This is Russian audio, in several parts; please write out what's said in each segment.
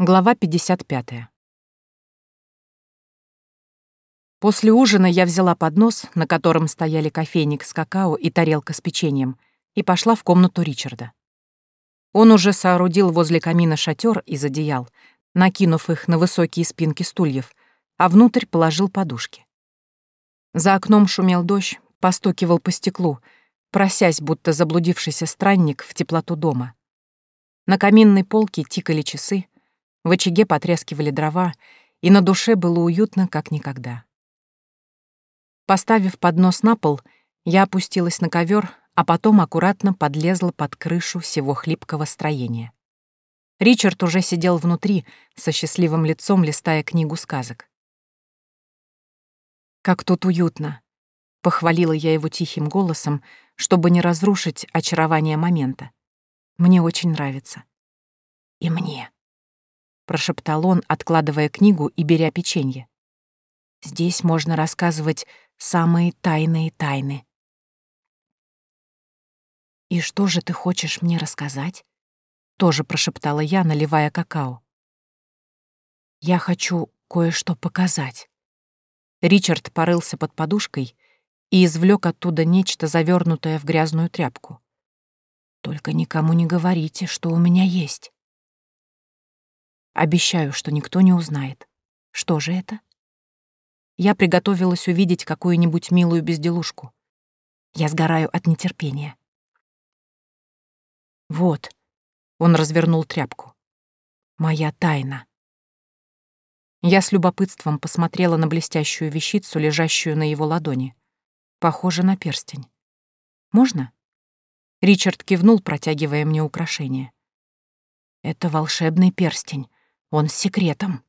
Глава 55. После ужина я взяла поднос, на котором стояли кофейник с какао и тарелка с печеньем, и пошла в комнату Ричарда. Он уже соорудил возле камина шатер из одеял, накинув их на высокие спинки стульев, а внутрь положил подушки. За окном шумел дождь, постукивал по стеклу, просясь, будто заблудившийся странник в теплоту дома. На каминной полке тикали часы, в очаге потрескивали дрова, и на душе было уютно, как никогда. Поставив поднос на пол, я опустилась на ковер, а потом аккуратно подлезла под крышу всего хлипкого строения. Ричард уже сидел внутри, со счастливым лицом листая книгу сказок. «Как тут уютно!» — похвалила я его тихим голосом, чтобы не разрушить очарование момента. «Мне очень нравится». «И мне», — прошептал он, откладывая книгу и беря печенье. «Здесь можно рассказывать самые тайные тайны». «И что же ты хочешь мне рассказать?» — тоже прошептала я, наливая какао. «Я хочу кое-что показать». Ричард порылся под подушкой и извлек оттуда нечто, завернутое в грязную тряпку. «Только никому не говорите, что у меня есть». Обещаю, что никто не узнает. Что же это? Я приготовилась увидеть какую-нибудь милую безделушку. Я сгораю от нетерпения. Вот, он развернул тряпку. Моя тайна. Я с любопытством посмотрела на блестящую вещицу, лежащую на его ладони. Похоже на перстень. Можно? Ричард кивнул, протягивая мне украшение. Это волшебный перстень. Он с секретом.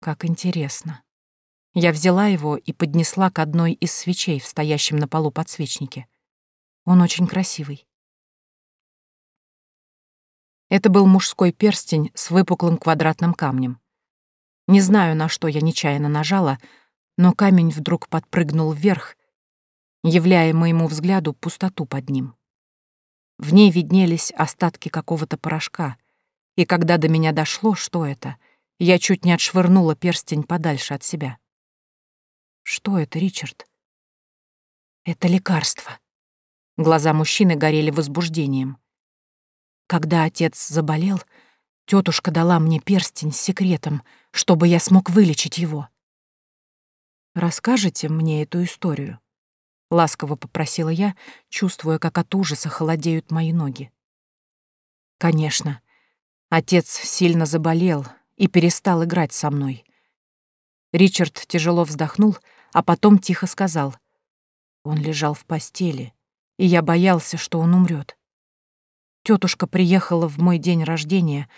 Как интересно. Я взяла его и поднесла к одной из свечей в стоящем на полу подсвечнике. Он очень красивый. Это был мужской перстень с выпуклым квадратным камнем. Не знаю, на что я нечаянно нажала, но камень вдруг подпрыгнул вверх, являя моему взгляду пустоту под ним. В ней виднелись остатки какого-то порошка, и когда до меня дошло, что это, я чуть не отшвырнула перстень подальше от себя. Что это, Ричард? Это лекарство. Глаза мужчины горели возбуждением. Когда отец заболел, тетушка дала мне перстень с секретом, чтобы я смог вылечить его. «Расскажете мне эту историю?» — ласково попросила я, чувствуя, как от ужаса холодеют мои ноги. «Конечно», Отец сильно заболел и перестал играть со мной. Ричард тяжело вздохнул, а потом тихо сказал. Он лежал в постели, и я боялся, что он умрет. Тетушка приехала в мой день рождения,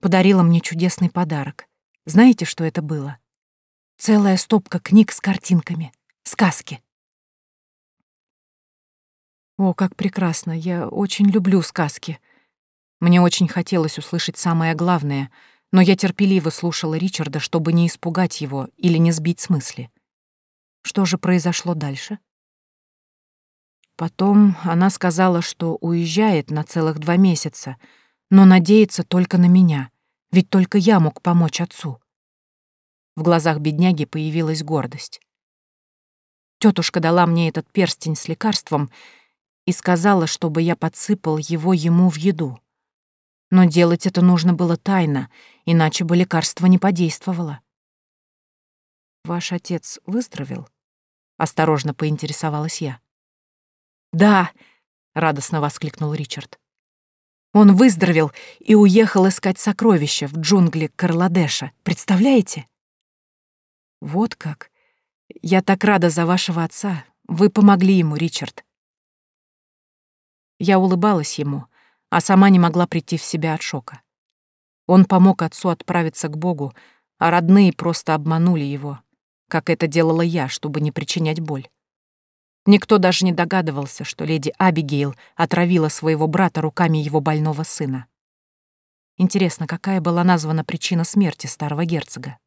подарила мне чудесный подарок. Знаете, что это было? Целая стопка книг с картинками, сказки. О, как прекрасно, я очень люблю сказки, мне очень хотелось услышать самое главное, но я терпеливо слушала Ричарда, чтобы не испугать его или не сбить с мысли. Что же произошло дальше? Потом она сказала, что уезжает на целых два месяца, но надеется только на меня, ведь только я мог помочь отцу. В глазах бедняги появилась гордость. Тетушка дала мне этот перстень с лекарством и сказала, чтобы я подсыпал его ему в еду. Но делать это нужно было тайно, иначе бы лекарство не подействовало. «Ваш отец выздоровел?» — осторожно поинтересовалась я. «Да!» — радостно воскликнул Ричард. «Он выздоровел и уехал искать сокровища в джунгли Карладеша. Представляете?» «Вот как! Я так рада за вашего отца. Вы помогли ему, Ричард». Я улыбалась ему, а сама не могла прийти в себя от шока. Он помог отцу отправиться к Богу, а родные просто обманули его, как это делала я, чтобы не причинять боль. Никто даже не догадывался, что леди Абигейл отравила своего брата руками его больного сына. Интересно, какая была названа причина смерти старого герцога?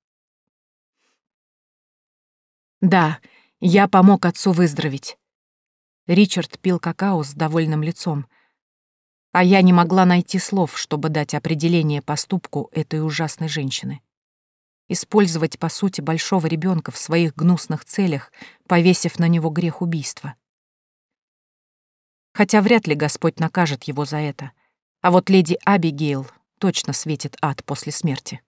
Да, я помог отцу выздороветь. Ричард пил какао с довольным лицом, А я не могла найти слов, чтобы дать определение поступку этой ужасной женщины. Использовать, по сути, большого ребенка в своих гнусных целях, повесив на него грех убийства. Хотя вряд ли Господь накажет его за это. А вот леди Абигейл точно светит ад после смерти.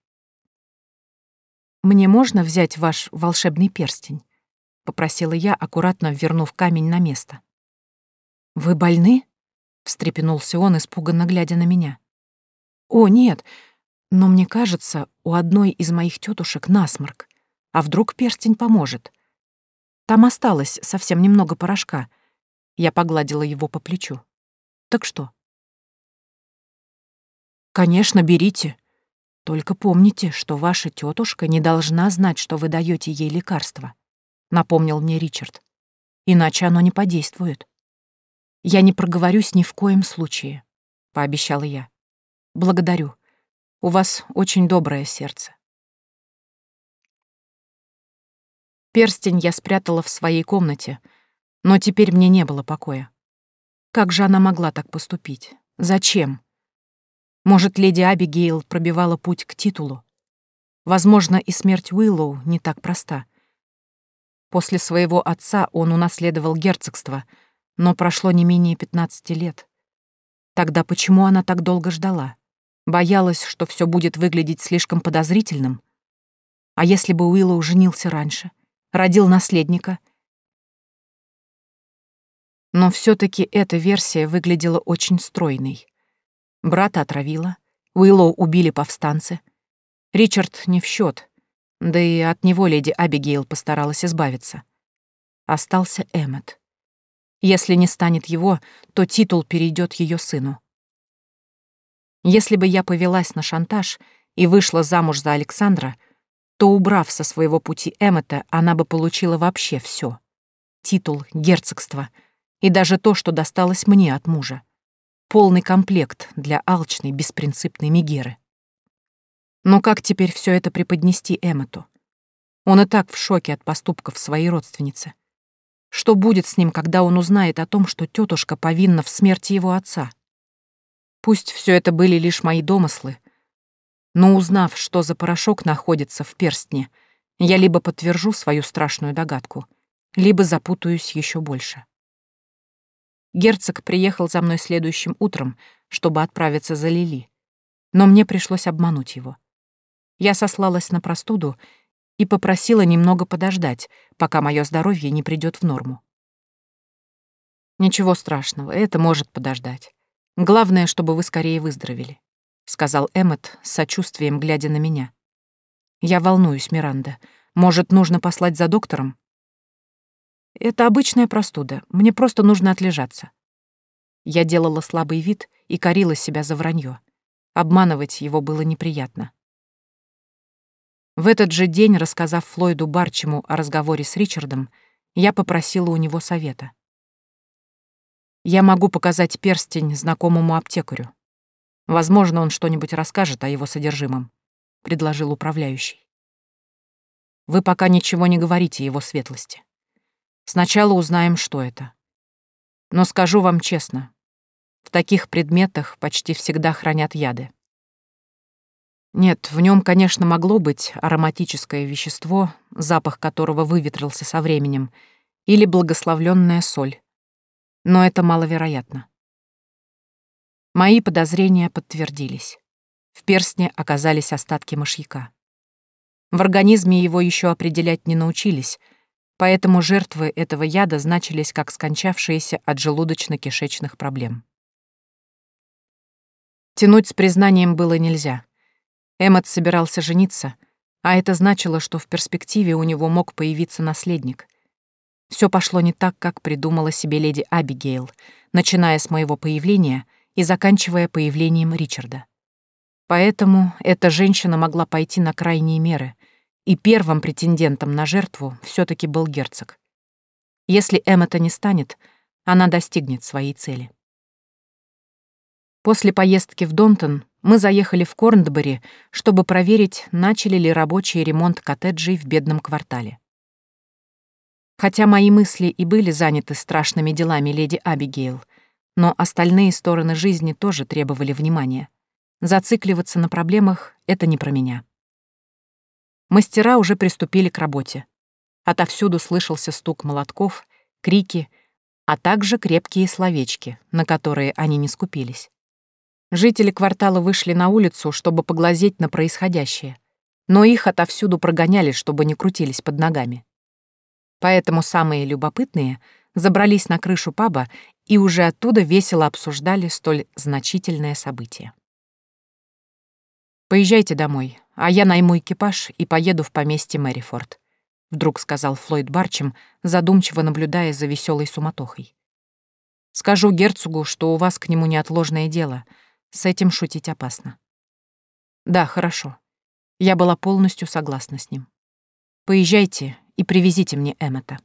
«Мне можно взять ваш волшебный перстень?» — попросила я, аккуратно вернув камень на место. «Вы больны?» — встрепенулся он, испуганно глядя на меня. «О, нет, но мне кажется, у одной из моих тетушек насморк. А вдруг перстень поможет? Там осталось совсем немного порошка. Я погладила его по плечу. Так что?» «Конечно, берите», только помните, что ваша тетушка не должна знать, что вы даете ей лекарство, напомнил мне Ричард. Иначе оно не подействует. Я не проговорюсь ни в коем случае, пообещала я. Благодарю. У вас очень доброе сердце. Перстень я спрятала в своей комнате, но теперь мне не было покоя. Как же она могла так поступить? Зачем? Может, леди Абигейл пробивала путь к титулу. Возможно, и смерть Уиллоу не так проста. После своего отца он унаследовал герцогство, но прошло не менее 15 лет. Тогда почему она так долго ждала? Боялась, что все будет выглядеть слишком подозрительным? А если бы Уиллоу женился раньше, родил наследника? Но все таки эта версия выглядела очень стройной. Брата отравила, Уиллоу убили повстанцы. Ричард не в счет, да и от него леди Абигейл постаралась избавиться. Остался Эммет. Если не станет его, то титул перейдет ее сыну. Если бы я повелась на шантаж и вышла замуж за Александра, то, убрав со своего пути Эммета, она бы получила вообще все: Титул, герцогство и даже то, что досталось мне от мужа полный комплект для алчной, беспринципной Мегеры. Но как теперь все это преподнести Эммету? Он и так в шоке от поступков своей родственницы. Что будет с ним, когда он узнает о том, что тетушка повинна в смерти его отца? Пусть все это были лишь мои домыслы, но узнав, что за порошок находится в перстне, я либо подтвержу свою страшную догадку, либо запутаюсь еще больше. Герцог приехал за мной следующим утром, чтобы отправиться за Лили. Но мне пришлось обмануть его. Я сослалась на простуду и попросила немного подождать, пока мое здоровье не придет в норму. «Ничего страшного, это может подождать. Главное, чтобы вы скорее выздоровели», — сказал Эммет с сочувствием, глядя на меня. «Я волнуюсь, Миранда. Может, нужно послать за доктором?» Это обычная простуда. Мне просто нужно отлежаться. Я делала слабый вид и корила себя за вранье. Обманывать его было неприятно. В этот же день, рассказав Флойду Барчему о разговоре с Ричардом, я попросила у него совета. Я могу показать перстень знакомому аптекарю. Возможно, он что-нибудь расскажет о его содержимом, предложил управляющий. Вы пока ничего не говорите его светлости. Сначала узнаем, что это. Но скажу вам честно, в таких предметах почти всегда хранят яды. Нет, в нем, конечно, могло быть ароматическое вещество, запах которого выветрился со временем, или благословленная соль. Но это маловероятно. Мои подозрения подтвердились. В перстне оказались остатки мышьяка. В организме его еще определять не научились — поэтому жертвы этого яда значились как скончавшиеся от желудочно-кишечных проблем. Тянуть с признанием было нельзя. Эммот собирался жениться, а это значило, что в перспективе у него мог появиться наследник. Все пошло не так, как придумала себе леди Абигейл, начиная с моего появления и заканчивая появлением Ричарда. Поэтому эта женщина могла пойти на крайние меры — и первым претендентом на жертву все таки был герцог. Если Эммета не станет, она достигнет своей цели. После поездки в Донтон мы заехали в Корндбери, чтобы проверить, начали ли рабочий ремонт коттеджей в бедном квартале. Хотя мои мысли и были заняты страшными делами леди Абигейл, Но остальные стороны жизни тоже требовали внимания. Зацикливаться на проблемах — это не про меня. Мастера уже приступили к работе. Отовсюду слышался стук молотков, крики, а также крепкие словечки, на которые они не скупились. Жители квартала вышли на улицу, чтобы поглазеть на происходящее, но их отовсюду прогоняли, чтобы не крутились под ногами. Поэтому самые любопытные забрались на крышу паба и уже оттуда весело обсуждали столь значительное событие. «Поезжайте домой, а я найму экипаж и поеду в поместье Мэрифорд», вдруг сказал Флойд Барчем, задумчиво наблюдая за веселой суматохой. «Скажу герцогу, что у вас к нему неотложное дело. С этим шутить опасно». «Да, хорошо». Я была полностью согласна с ним. «Поезжайте и привезите мне Эммета».